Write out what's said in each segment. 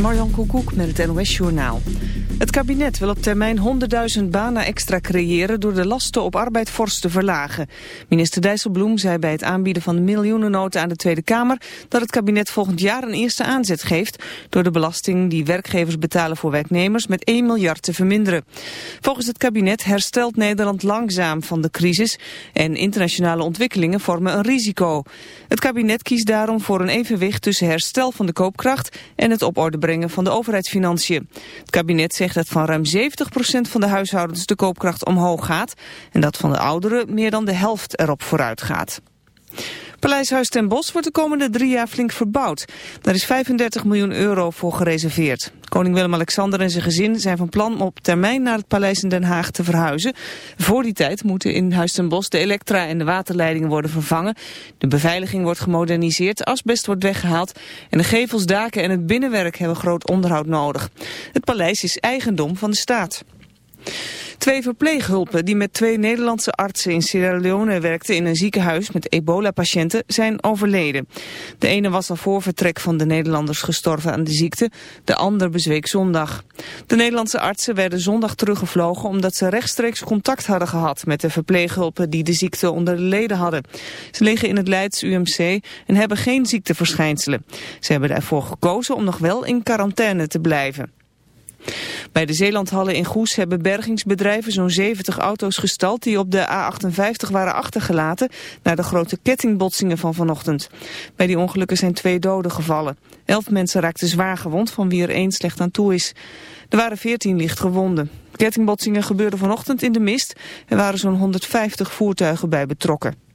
Marjan Koekoek met het NOS Journaal. Het kabinet wil op termijn 100.000 banen extra creëren... door de lasten op arbeid fors te verlagen. Minister Dijsselbloem zei bij het aanbieden van de miljoenennoten aan de Tweede Kamer... dat het kabinet volgend jaar een eerste aanzet geeft... door de belasting die werkgevers betalen voor werknemers... met 1 miljard te verminderen. Volgens het kabinet herstelt Nederland langzaam van de crisis... en internationale ontwikkelingen vormen een risico. Het kabinet kiest daarom voor een evenwicht tussen herstel van de koopkracht... en het op orde van de overheidsfinanciën. Het kabinet zegt dat van ruim 70% van de huishoudens de koopkracht omhoog gaat... en dat van de ouderen meer dan de helft erop vooruit gaat. Paleishuis ten Bosch wordt de komende drie jaar flink verbouwd. Daar is 35 miljoen euro voor gereserveerd. Koning Willem-Alexander en zijn gezin zijn van plan om op termijn naar het paleis in Den Haag te verhuizen. Voor die tijd moeten in Huis ten Bosch de elektra en de waterleidingen worden vervangen. De beveiliging wordt gemoderniseerd, asbest wordt weggehaald en de gevels, daken en het binnenwerk hebben groot onderhoud nodig. Het paleis is eigendom van de staat. Twee verpleeghulpen die met twee Nederlandse artsen in Sierra Leone werkten in een ziekenhuis met ebola-patiënten zijn overleden. De ene was al voor vertrek van de Nederlanders gestorven aan de ziekte, de ander bezweek zondag. De Nederlandse artsen werden zondag teruggevlogen omdat ze rechtstreeks contact hadden gehad met de verpleeghulpen die de ziekte onder de leden hadden. Ze liggen in het Leids UMC en hebben geen ziekteverschijnselen. Ze hebben ervoor gekozen om nog wel in quarantaine te blijven. Bij de Zeelandhallen in Goes hebben bergingsbedrijven zo'n 70 auto's gestald die op de A58 waren achtergelaten na de grote kettingbotsingen van vanochtend. Bij die ongelukken zijn twee doden gevallen. Elf mensen raakten zwaar gewond van wie er één slecht aan toe is. Er waren 14 licht gewonden. Kettingbotsingen gebeurden vanochtend in de mist. Er waren zo'n 150 voertuigen bij betrokken.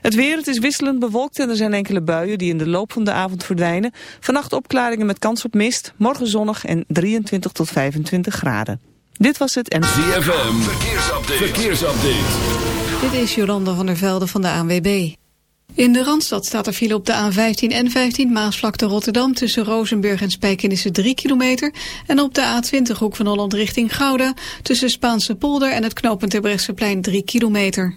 Het weer, het is wisselend bewolkt en er zijn enkele buien die in de loop van de avond verdwijnen. Vannacht opklaringen met kans op mist, morgen zonnig en 23 tot 25 graden. Dit was het en... ZFM, verkeersupdate. verkeersupdate. Dit is Jolanda van der Velde van de ANWB. In de Randstad staat er file op de A15 en 15 Maasvlakte Rotterdam... tussen Rozenburg en Spijkenissen 3 kilometer... en op de A20 Hoek van Holland richting Gouda... tussen Spaanse polder en het knooppunt Terbrechtseplein 3 kilometer.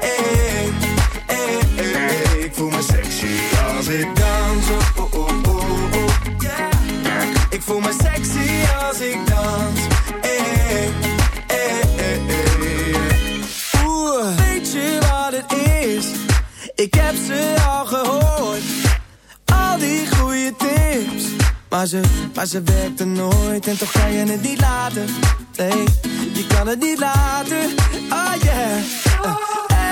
Hey, hey, hey. Ik voel me sexy als ik dans. Oh, oh, oh, oh, oh, yeah. Ik voel me sexy als ik dans. Oeh, weet je wat het is? Ik heb ze al gehoord. Al die goede tips. Maar ze, maar ze werkten nooit en toch kan je het niet laten. Nee, je kan het niet laten. Oh yeah.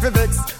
fi vex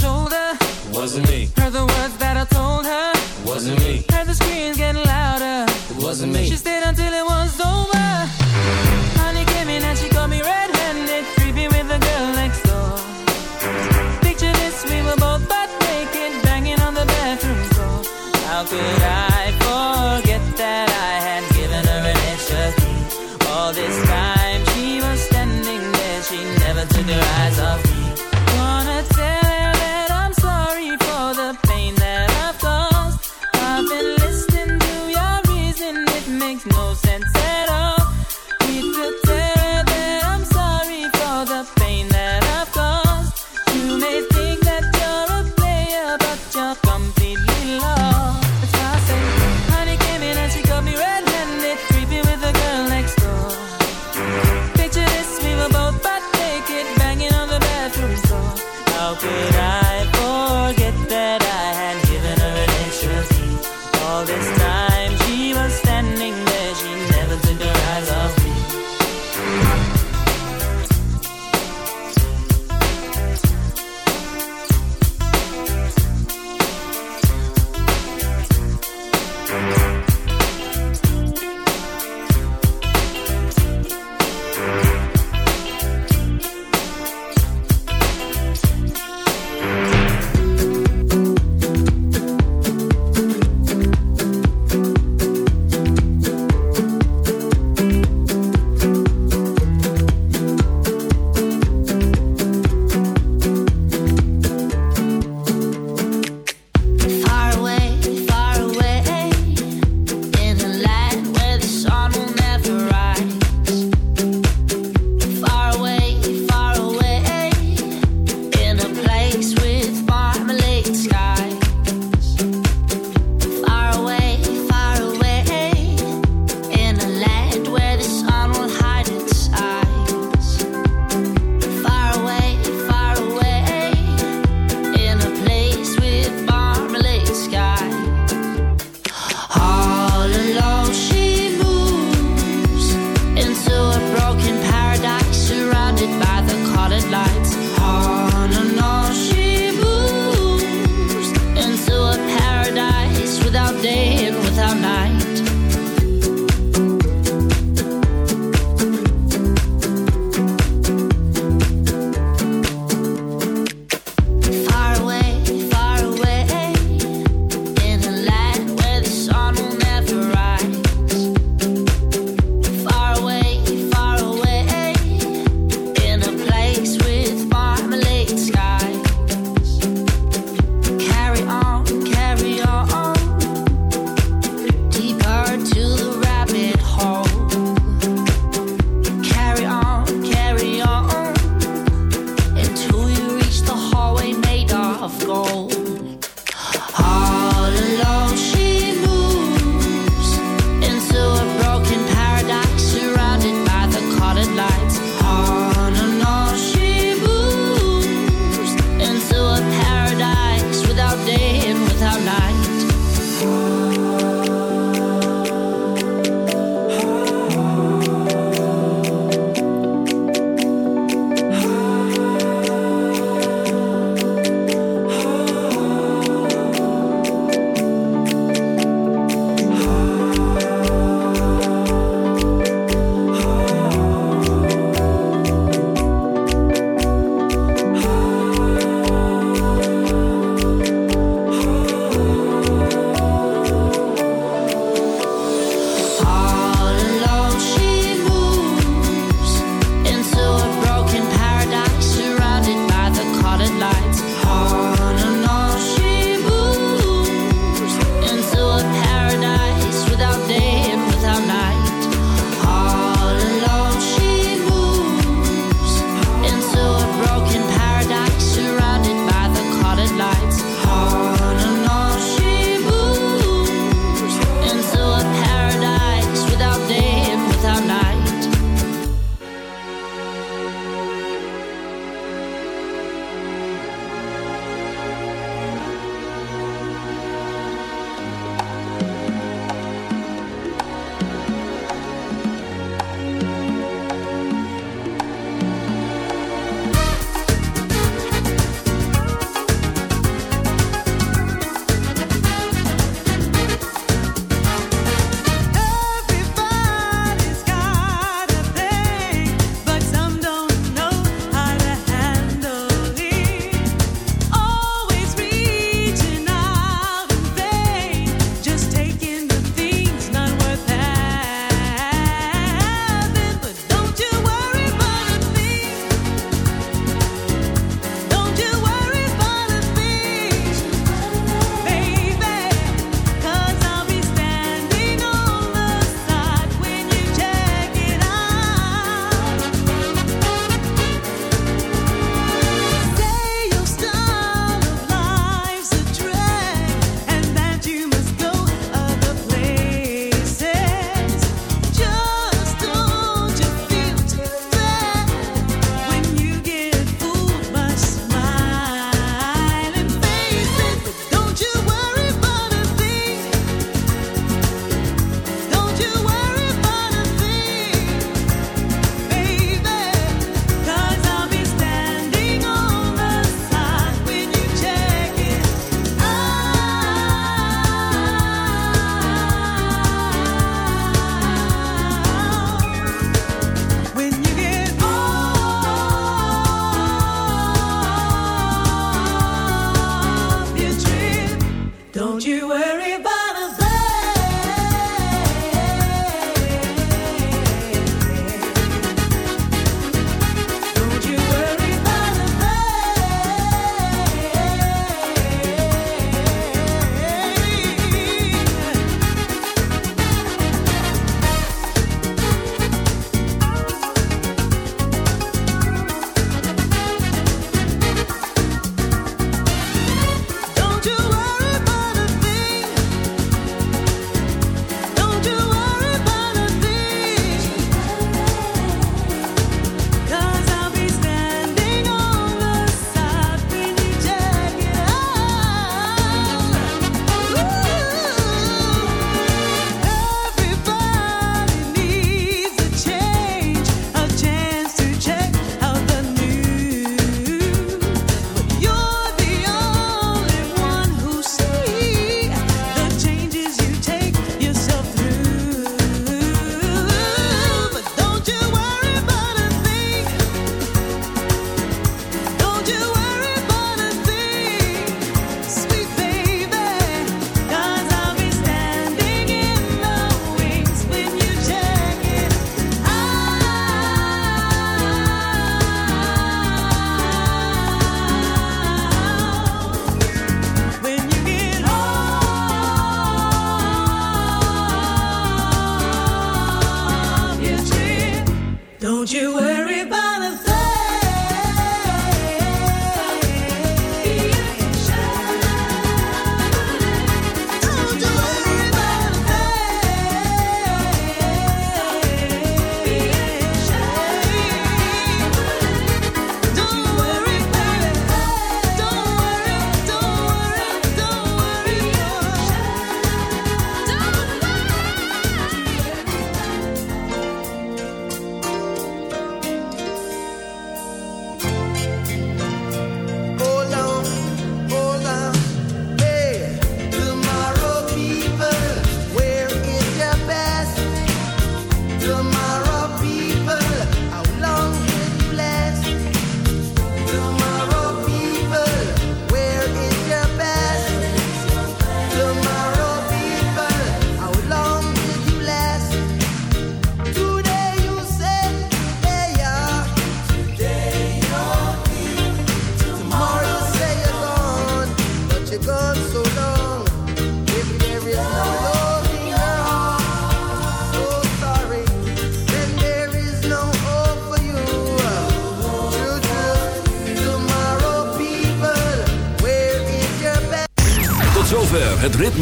shoulder. Wasn't me. Heard the words that I told her. Wasn't me. Heard the screams getting louder. Wasn't me. She stayed until it was over. Honey came in and she got me red-handed,